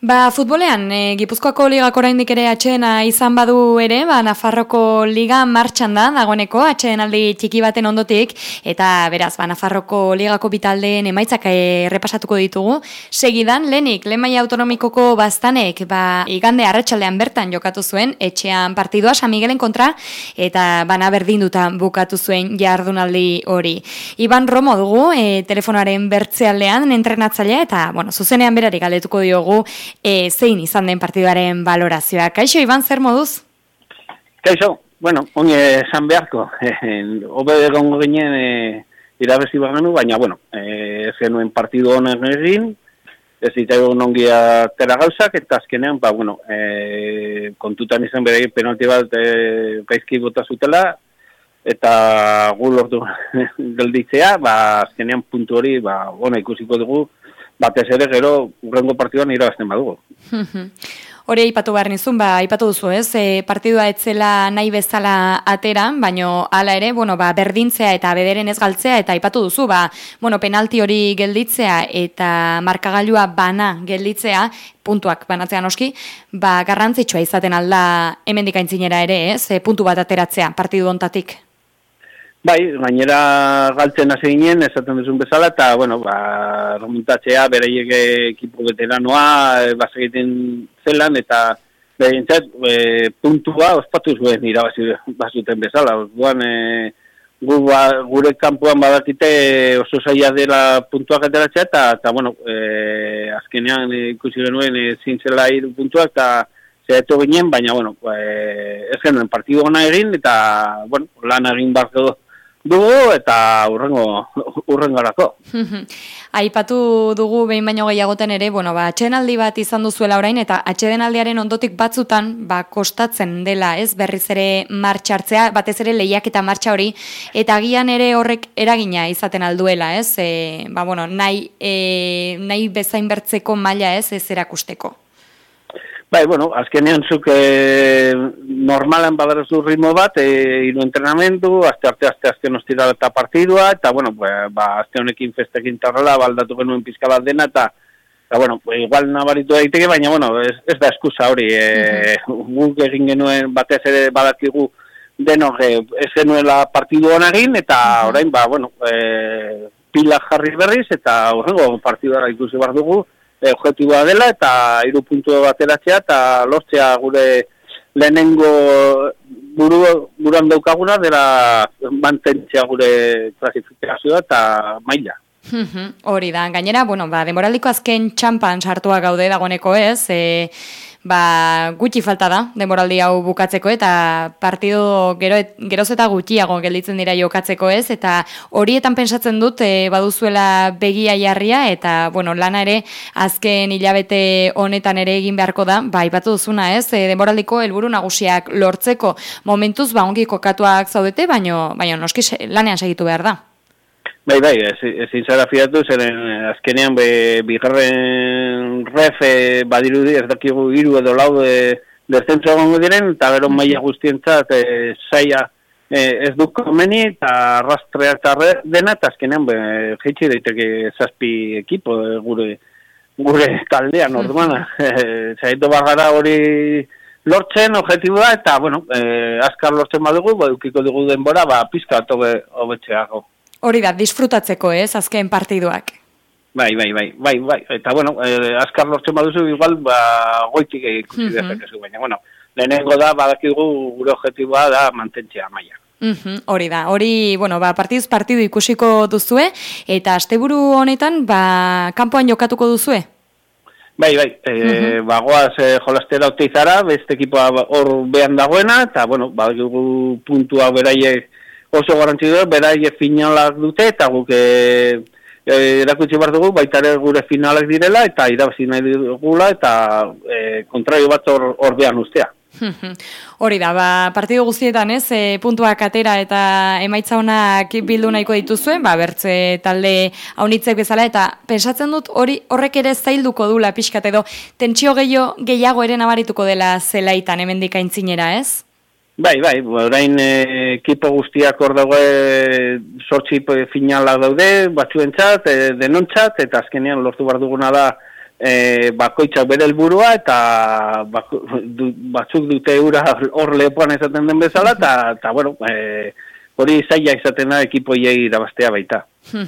Ba, futbolean, e, Gipuzkoako ligak oraindik ere atxena izan badu ere, ba, Nafarroko liga martxan da, dagoeneko, atxen aldi txiki baten ondotik, eta beraz, ba, Nafarroko ligako bitaldeen emaitzak errepasatuko ditugu. Segidan, lehenik, lehen autonomikoko bastanek, ba, igande arretxaldean bertan jokatu zuen, etxean partidua San Miguelen kontra, eta bana berdinduta bukatu zuen jardunaldi hori. Iban Romo dugu, e, telefonaren bertzealdean, entrenatzailea, eta, bueno, zuzenean berari galetuko diogu, e, zein izan den partiduaren valorazioa. Kaixo, Iban, zer moduz? Kaixo, bueno, onge esan beharko, obe egongo ginen e, irabezi bagenu, baina, bueno, e, ez genuen partidu honen egin, ez itago nongia tera gauzak, eta azkenean, ba, bueno, e, kontutan izan bere penalti bat e, gaizki bota zutela, eta gu lortu gelditzea, ba, azkenean puntu hori, ba, ona ikusiko dugu, batez ere gero urrengo partiduan irabazten badugu. Hori aipatu behar nizun, ba, aipatu duzu ez, e, partidua etzela nahi bezala atera, baino hala ere, bueno, ba, berdintzea eta bederen ez galtzea, eta aipatu duzu, ba, bueno, penalti hori gelditzea eta markagailua bana gelditzea, puntuak banatzean oski, ba, garrantzitsua izaten alda hemendik aintzinera ere, ez, e, puntu bat ateratzea partidu ontatik. Bai, gainera galtzen hasi ginen, esaten duzun bezala, eta, bueno, ba, remontatzea, bereiek ekipo veteranoa, e, egiten zelan, eta behintzat, e, puntua ospatu zuen irabazi bazuten bezala. Orduan, e, gu, ba, gure kanpuan badakite oso zaila dela puntuak ateratzea, eta, eta bueno, e, azkenean ikusi genuen e, zintzela iru puntuak, eta zehatu ginen, baina, bueno, e, ez genuen partidu egin, eta, bueno, lan egin barko dugu eta urrengo urrengorako. Aipatu dugu behin baino gehiagoten ere, bueno, ba atxenaldi bat izan duzuela orain eta atxedenaldiaren ondotik batzutan ba kostatzen dela, ez? Berriz ere martxartzea, batez ere lehiak eta martxa hori eta agian ere horrek eragina izaten alduela, ez? E, ba bueno, nahi e, nahi bezain bertzeko maila, ez? Ez erakusteko. Bai, bueno, azkenean zuk e, normalan badarezu ritmo bat, e, iru entrenamendu, azte arte, azte azte nostira eta partidua, eta, bueno, ba, ba azte honekin festekin tarrela, baldatu genuen pizka bat dena, eta, eta bueno, pues, igual nabaritu daiteke, baina, bueno, ez, ez da eskusa hori, e, guk egin genuen batez ere badakigu denok e, ez genuela partidu honagin, eta orain, ba, bueno, e, pila jarri berriz, eta horrengo partidua ikusi bar dugu, e, objetiboa dela eta hiru puntu bateratzea eta lortzea gure lehenengo buru, buruan daukaguna dela mantentzea gure klasifikazioa eta maila. Hori da, gainera, bueno, ba, demoraldiko azken txampan sartua gaude dagoneko ez, e, ba, gutxi falta da, demoraldi hau bukatzeko, eta partido gero, geroz eta gutxiago gelditzen dira jokatzeko ez, eta horietan pensatzen dut, e, baduzuela begia jarria, eta, bueno, lana ere, azken hilabete honetan ere egin beharko da, ba, ipatu duzuna ez, e, demoraldiko helburu nagusiak lortzeko momentuz, ba, ongi kokatuak zaudete, baino, baino, noski lanean segitu behar da. Bai, bai, ezin zara fiatu, zeren eh, azkenean be, bigarren ref e, badirudi ez dakigu hiru edo lau de, descentro egongo diren, eta gero maia guztientzat e, saia e, ez duk komeni, eta rastrea eta dena, eta azkenean be, jeitsi daiteke zazpi ekipo gure gure taldean, mm. orduan, e, zaitu bagara hori lortzen objetiboa, eta, bueno, e, azkar lortzen badugu, ba, ukiko dugu denbora, ba, pizka hobetxeago. Hori da, disfrutatzeko ez, azken partiduak. Bai, bai, bai, bai, bai, eta bueno, eh, azkar lortzen baduzu, igual, ba, goitik ikusi mm -hmm. baina, bueno, lehenengo da, badakigu gure objetiboa da mantentzea maia. Mm hori da, hori, bueno, ba, partiduz partidu ikusiko duzue, eta asteburu honetan, ba, kanpoan jokatuko duzue? Bai, bai, e, mm -hmm. bagoaz e, jolastera oteizara, beste ekipoa hor behan dagoena, eta, bueno, badakigu puntua beraiek, oso garantzi du, berai finalak dute, eta guk e, e, erakutsi bar dugu, baita ere gure finalak direla, eta irabazi nahi dugula, eta e, kontraio bat hor, hor behan ustea. Hori da, ba, partidu guztietan ez, e, puntuak atera eta emaitza honak bildu nahiko dituzue, ba, bertze talde haunitzek bezala, eta pensatzen dut hori horrek ere zailduko dula pixkat edo, tentsio gehiago, gehiago ere nabarituko dela zelaitan hemendik aintzinera ez? Bai, bai, orain e, ekipo guztiak hor dago sortzi finala daude, batzuentzat, e, denontzat, eta azkenean lortu bar duguna da e, bakoitzak bere helburua eta batzuk dute eura hor lepoan esaten den bezala, eta, eta bueno, e, hori zaila izaten da ekipoiei irabastea baita.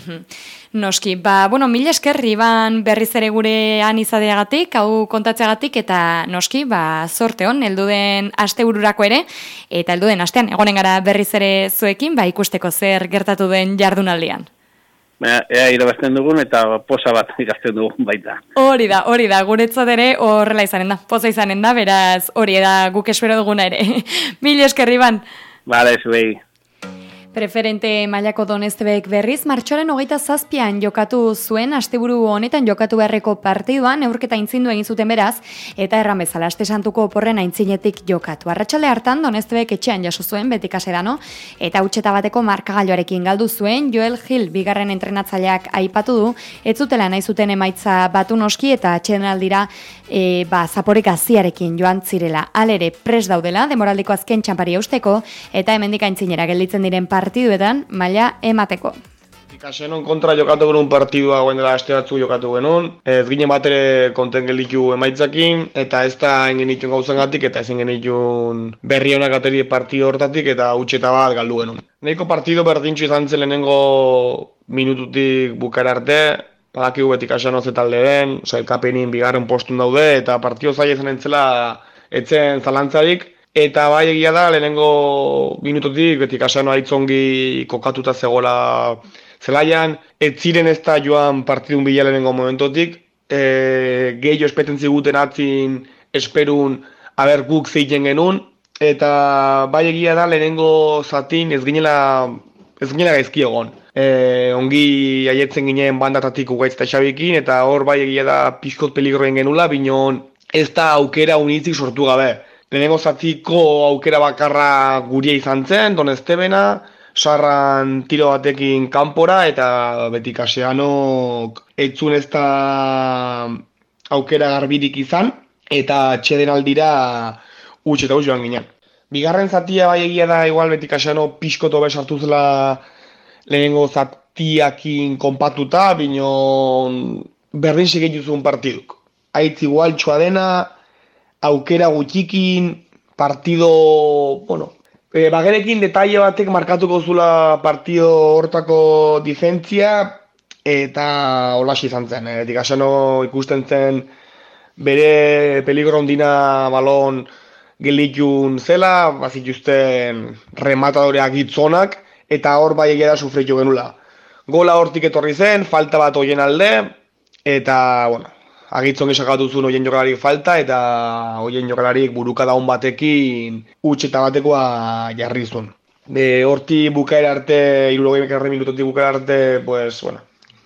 Noski, ba, bueno, mil esker iban berriz ere gurean izadeagatik, hau kontatzeagatik, eta noski, ba, sorte hon, elduden aste ururako ere, eta elduden astean, egonen gara berriz ere zuekin, ba, ikusteko zer gertatu den jardunaldian. Ea irabazten dugun eta posa bat irazten dugun baita. Hori da, hori da, guretzat ere horrela izanen da, posa izanen da, beraz hori da guk espero duguna ere. Mil eskerri ban. Bale, zuei. Preferente mailako donestebek berriz, martxoaren hogeita zazpian jokatu zuen, asteburu honetan jokatu beharreko partiduan, eurketa intzindu egin zuten beraz, eta erran bezala, aste santuko oporren aintzinetik jokatu. Arratxalde hartan, donestebek etxean jaso zuen, beti kasedano, eta utxeta bateko markagailoarekin galdu zuen, Joel Gil, bigarren entrenatzaileak aipatu du, ez zutela nahi zuten emaitza batu noski, eta atxeden aldira, e, ba, zaporek aziarekin joan zirela. Alere, pres daudela, demoraldiko azken txampari eusteko, eta hemendik aintzinera gelditzen diren partiduetan maila emateko. Ikasenon kontra jokatu genuen partidua guen dela aste batzu jokatu genuen. Ez gine batere konten gelitu emaitzakin, eta ez da engen itun gauzan gatik, eta ezin genitun berri honak ateri partidu hortatik, eta utxeta bat galdu genuen. Neiko partidu berdintxu izan zen lehenengo minututik bukara arte, badakigu beti kasanoz eta den, oza, elkapenin bigarren postun daude, eta partidu zaila zen entzela etzen zalantzarik, Eta bai egia da, lehenengo minutotik, beti kasano aitzongi kokatuta zegoela zelaian, ez ziren ez da joan partidun bila lehenengo momentotik, e, gehiago espeten ziguten atzin esperun aber guk zeiten genuen, eta bai egia da, lehenengo zatin ez ginela, ez ginela gaizki egon. E, ongi aietzen ginen bandatatik ugaitz eta xabikin, eta hor bai egia da pixkot peligroen genula, binon ez da aukera unitzik sortu gabe. Lehenengo zatiko aukera bakarra guria izan zen, Don Estebena, sarran tiro batekin kanpora eta beti kaseanok etzun ez da aukera garbirik izan, eta txeden aldira utxe eta joan ginen. Bigarren zatia bai egia da, igual beti kaseano pixkoto besartu zela lehenengo zatiakin konpatuta, bino berdin segetu zuen partiduk. Aitz igual txoa dena, aukera gutxikin, partido, bueno, e, bagerekin detaile batek markatuko zula partido hortako difentzia, eta holaxi izan zen, e, dikasano ikusten zen bere peligro ondina balon gelitxun zela, bazituzten rematadoreak itzonak, eta hor bai egera sufritu genula. Gola hortik etorri zen, falta bat hoien alde, eta, bueno, agitzon esakatu zuen oien jokalarik falta eta oien jokalarik buruka daun batekin utxe eta batekoa jarri zuen. De horti bukaera arte, irurogei mekarre minutotik bukaera arte, pues, bueno,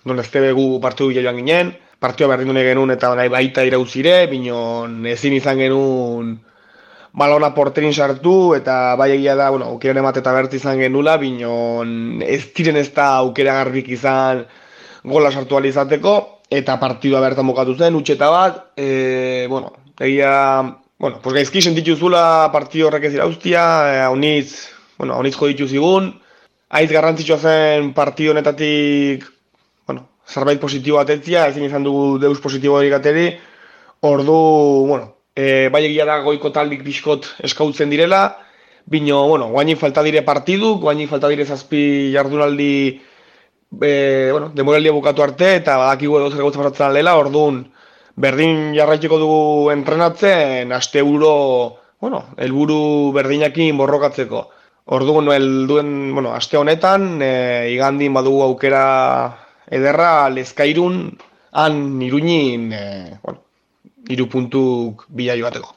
non ez tebegu partiu joan ginen, partioa berdin dune genuen eta nahi baita irauzire, binon ezin izan genuen balona porterin sartu, eta bai egia da, bueno, aukeren emate eta berti izan genula, binon ez diren ez da aukera garbik izan gola sartu alizateko, eta partidua bertan bokatu zen, utxeta bat, e, bueno, egia, bueno, pues gaizki sentitu zula partidu horrek ez irauztia, e, haunitz, bueno, haunitz joditu zigun, aiz garrantzitsua zen partidu honetatik, bueno, zerbait positibo atentzia, ezin izan dugu deus positibo erik ateri, ordu, bueno, e, bai egia da goiko taldik biskot eskautzen direla, bino, bueno, guaini falta dire partidu, guaini falta dire zazpi jardunaldi, e, bueno, demoraldia bukatu arte eta badakigu edo zer gauza pasatzen dela, orduan berdin jarraituko dugu entrenatzen aste euro, bueno, helburu berdinakin borrokatzeko. Orduan helduen, bueno, aste honetan e, igandin badugu aukera ederra lezkairun han iruñin, e, bueno, iru puntuk bila joateko.